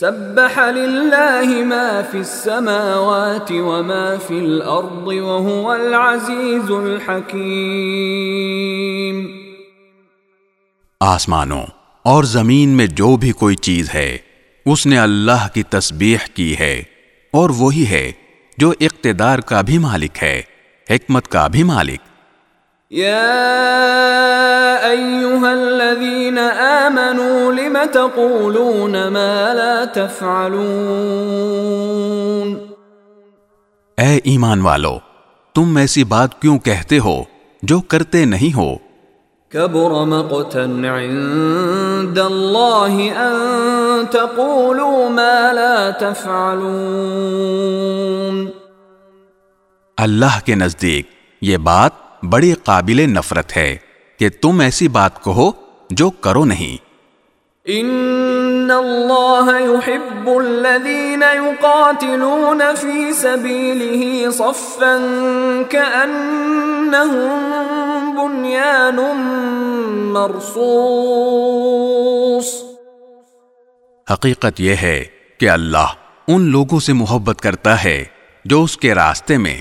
سبح للہ ما فی السماوات وما فی الارض وهو العزیز الحکیم آسمانوں اور زمین میں جو بھی کوئی چیز ہے، اس نے اللہ کی تسبیح کی ہے، اور وہی ہے جو اقتدار کا بھی مالک ہے، حکمت کا بھی مالک۔ یا ایوہا الذین آمنوا لم تقولون ما لا تفعلون؟ اے ایمان والو تم ایسی بات کیوں کہتے ہو جو کرتے نہیں ہو؟ كبر مقتا عند الله ان تقولوا ما لا تفعلون. اللہ کے نزدیک یہ بات بڑی قابل نفرت ہے کہ تم ایسی بات کہو جو کرو نہیں۔ ان اللہ يحب الذين يقاتلون في سبيله صفا كأنهم بنيان مرصوص۔ حقیقت یہ ہے کہ اللہ ان لوگوں سے محبت کرتا ہے جو اس کے راستے میں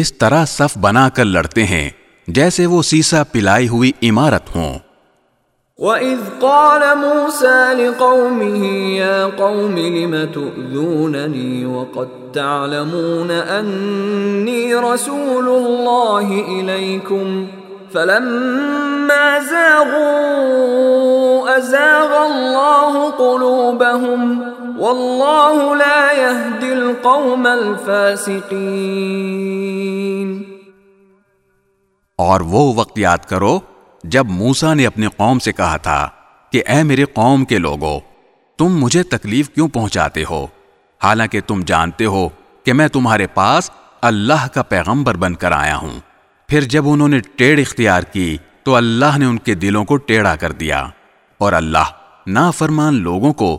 اس طرح صف بنا کر لڑتے ہیں جیسے وہ سیسا پلائی ہوئی عمارت ہوں۔ وَإِذْ قَالَ مُوسَى لِقَوْمِهِ يَا قَوْمِ لِمَ تُؤْذُونَنِي وَقَدْ تَعْلَمُونَ أَنِّي رَسُولُ اللَّهِ إِلَيْكُمْ فَلَمَّا زَاغُوا أَزَاغَ اللَّهُ قُلُوبَهُمْ وَاللَّهُ لَا يَهْدِي الْقَوْمَ الْفَاسِقِينَ۔ اور وہ وقت یاد کرو جب موسا نے اپنی قوم سے کہا تھا کہ اے میرے قوم کے لوگوں تم مجھے تکلیف کیوں پہنچاتے ہو؟ حالانکہ تم جانتے ہو کہ میں تمہارے پاس اللہ کا پیغمبر بن کر آیا ہوں۔ پھر جب انہوں نے ٹیڑھ اختیار کی تو اللہ نے ان کے دلوں کو ٹیڑھا کر دیا اور اللہ نافرمان لوگوں کو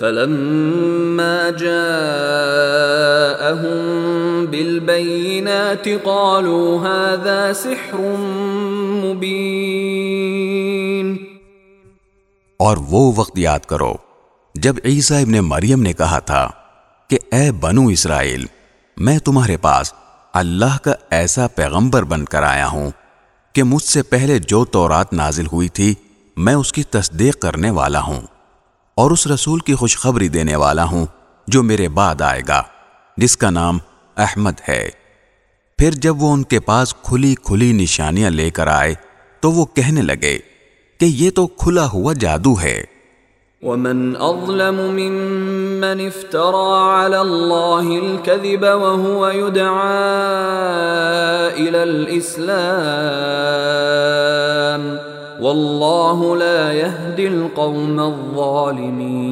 فلما جاءهم بالبينات قالوا هذا سحر مبين. اور وہ وقت یاد کرو، جب عیسیٰ ابن مریم نے کہا تھا کہ اے بنو اسرائیل، میں تمہارے پاس اللہ کا ایسا پیغمبر بن کر آیا ہوں کہ مجھ سے پہلے جو تورات نازل ہوئی تھی، میں اس کی تصدیق کرنے والا ہوں۔ اور اس رسول کی خوشخبری دینے والا ہوں جو میرے بعد آئے گا، جس کا نام احمد ہے۔ پھر جب وہ ان کے پاس کھلی کھلی نشانیاں لے کر آئے، تو وہ کہنے لگے کہ یہ تو کھلا ہوا جادو ہے۔ ومن اظلم ممن افترى على الله الكذب وهو يدعى الى الاسلام واللہ لا يهدي القوم الظالمین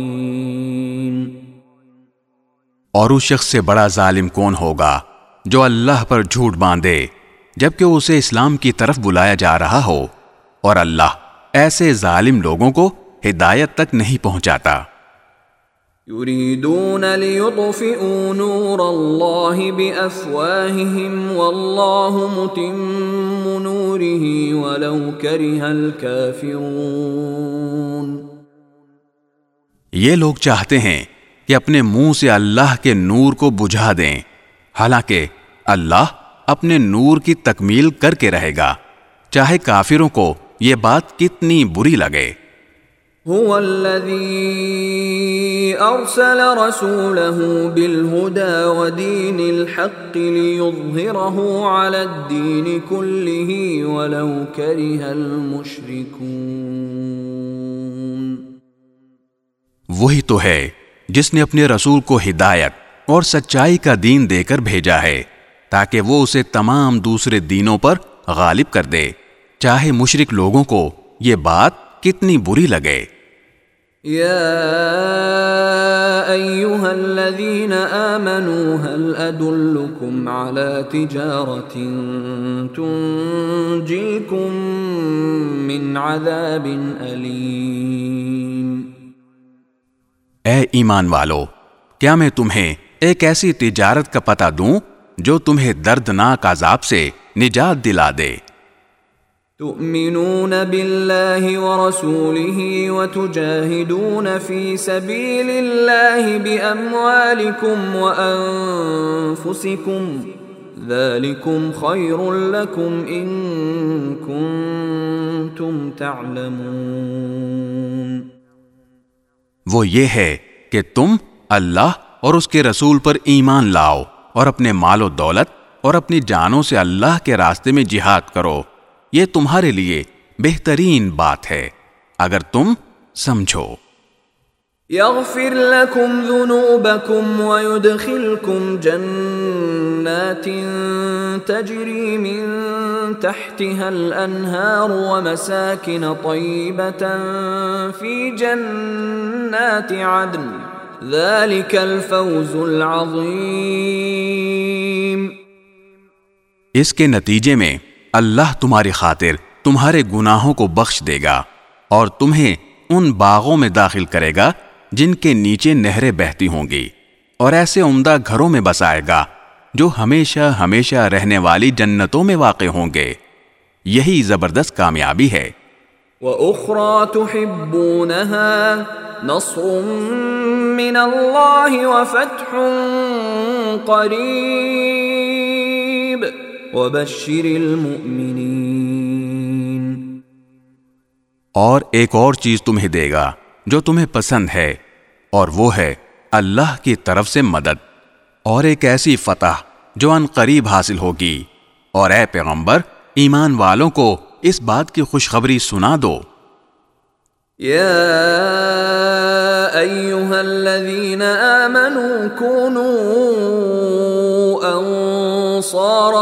اور اس شخص سے بڑا ظالم کون ہوگا جو اللہ پر جھوٹ باندھے جبکہ اسے اسلام کی طرف بلایا جا رہا ہو؟ اور اللہ ایسے ظالم لوگوں کو ہدایت تک نہیں پہنچاتا۔ يريدون ليطفئوا نور الله بأفواههم والله متم نوره ولو كره الكافرون یہ لوگ چاہتے ہیں کہ اپنے منہ سے اللہ کے نور کو بجھا دیں۔ حالانکہ اللہ اپنے نور کی تکمیل کر کے رہے گا۔ چاہے کافروں کو یہ بات کتنی بری لگے۔ هو الذي أرسل رسوله بالهدى ودين الحق ليظهره على الدين كله ولو كره المشركون. وہی تو ہے جس نے اپنے رسول کو ہدایت اور سچائی کا دین دے کر بھیجا ہے تاکہ وہ اسے تمام دوسرے دینوں پر غالب کر دے، چاہے مشرک لوگوں کو یہ بات کتنی بری لگے۔ يا أيها الذين آمنوا هل أدلكم على تجارة تنجيكم من عذاب أليم؟ اے ایمان والو، کیا میں تمہیں ایک ایسی تجارت کا پتہ دوں جو تمہیں دردناک عذاب سے نجات دلا دے؟ تؤمنون بالله ورسوله وتجاهدون في سبيل الله بأموالكم وأنفسكم ذلكم خير لكم إن كنتم تعلمون وہ یہ ہے کہ تم اللہ اور اس کے رسول پر ایمان لاؤ اور اپنے مال و دولت اور اپنی جانوں سے اللہ کے راستے میں جہاد کرو۔ یہ تمہارے لیے بہترین بات ہے اگر تم سمجھو۔ يغفر لكم ذنوبكم ويدخلكم جنات تجري من تحتها الأنهار ومساكن طيبة في جنات عدن۔ ذلك الفوز العظيم اس کے نتیجے میں اللہ تمہاری خاطر تمہارے گناہوں کو بخش دے گا اور تمہیں ان باغوں میں داخل کرے گا جن کے نیچے نہریں بہتی ہوں گی اور ایسے عمدہ گھروں میں بسائے گا جو ہمیشہ ہمیشہ رہنے والی جنتوں میں واقع ہوں گے۔ یہی زبردست کامیابی ہے۔ وَأُخْرَى تُحِبُّونَهَا نَصْرٌ مِّنَ اللَّهِ وَفَتْحٌ قَرِيبٌ وَبَشِّرِ الْمُؤْمِنِينَ اور ایک اور چیز تمہیں دے گا جو تمہیں پسند ہے اور وہ ہے اللہ کی طرف سے مدد اور ایک ایسی فتح جو ان قریب حاصل ہوگی۔ اور اے پیغمبر ایمان والوں کو اس بات کی خوشخبری سنا دو۔ يا أيها الذين آمنوا كونوا أنصار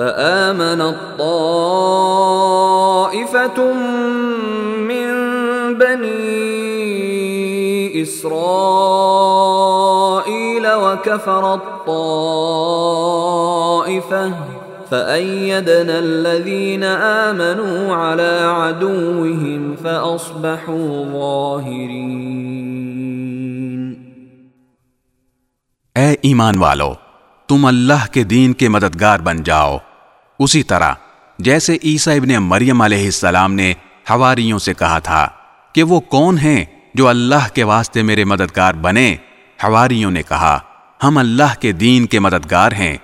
فآمن الطائفة من بني إسرائيل وكفر الطائفة فأيدنا الذين آمنوا على عدوهم فأصبحوا ظاهرين. اے ایمان والو، تم اللہ کے دین کے مددگار بن جاؤ۔ اسی طرح جیسے عیسیٰ ابن مریم علیہ السلام نے حواریوں سے کہا تھا کہ وہ کون ہیں جو اللہ کے واسطے میرے مددگار بنے، حواریوں نے کہا، ہم اللہ کے دین کے مددگار ہیں۔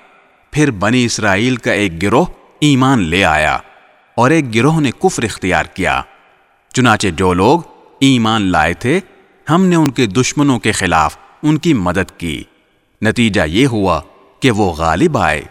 پھر بنی اسرائیل کا ایک گروہ ایمان لے آیا اور ایک گروہ نے کفر اختیار کیا۔ چنانچہ جو لوگ ایمان لائے تھے، ہم نے ان کے دشمنوں کے خلاف ان کی مدد کی۔ نتیجہ یہ ہوا کہ وہ غالب آئے۔